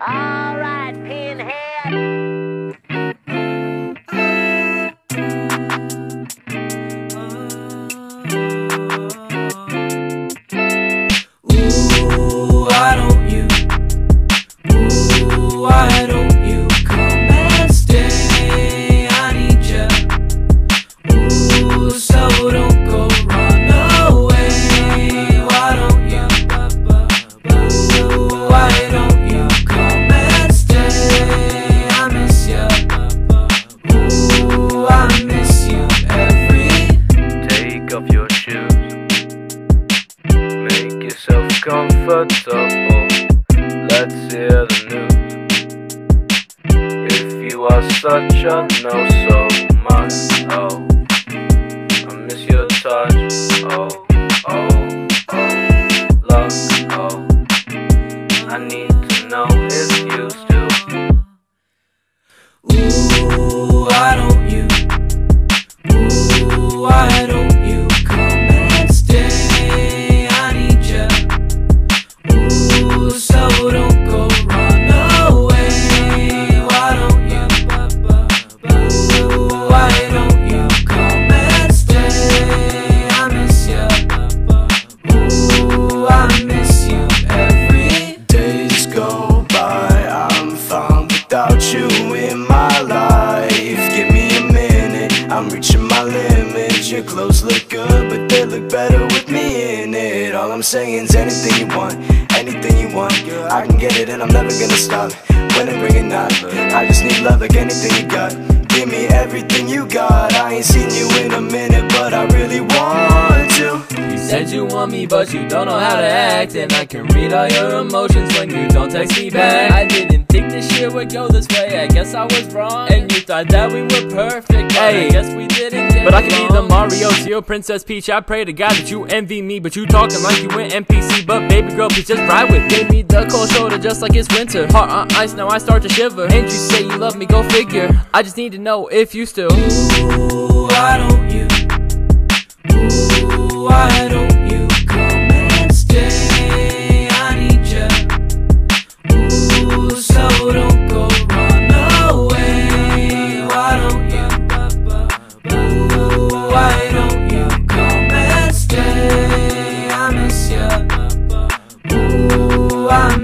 Alright, comfortable. Let's hear the news. If you are such a no so much, oh, I miss your touch, oh, oh, oh, love, oh. I need to know if you still. Ooh, Your clothes look good, but they look better with me in it. All I'm saying is anything you want, anything you want, I can get it, and I'm never gonna stop. When ring or not, I just need love like anything you got. Give me everything you got. I ain't seen you in a minute, but I really want to. You said you want me, but you don't know how to act. And I can read all your emotions when you don't text me back. I didn't think this shit would go this way. I guess I was wrong. And you thought that we were perfect. But I Hey. guess we didn't But I can be the. Mario your Princess Peach. I pray to God that you envy me, but you talking like you went NPC. But baby girl, please just ride with me. Me the cold shoulder just like it's winter. Heart on ice, now I start to shiver. And you say you love me, go figure. I just need to know if you still. Ooh, why don't I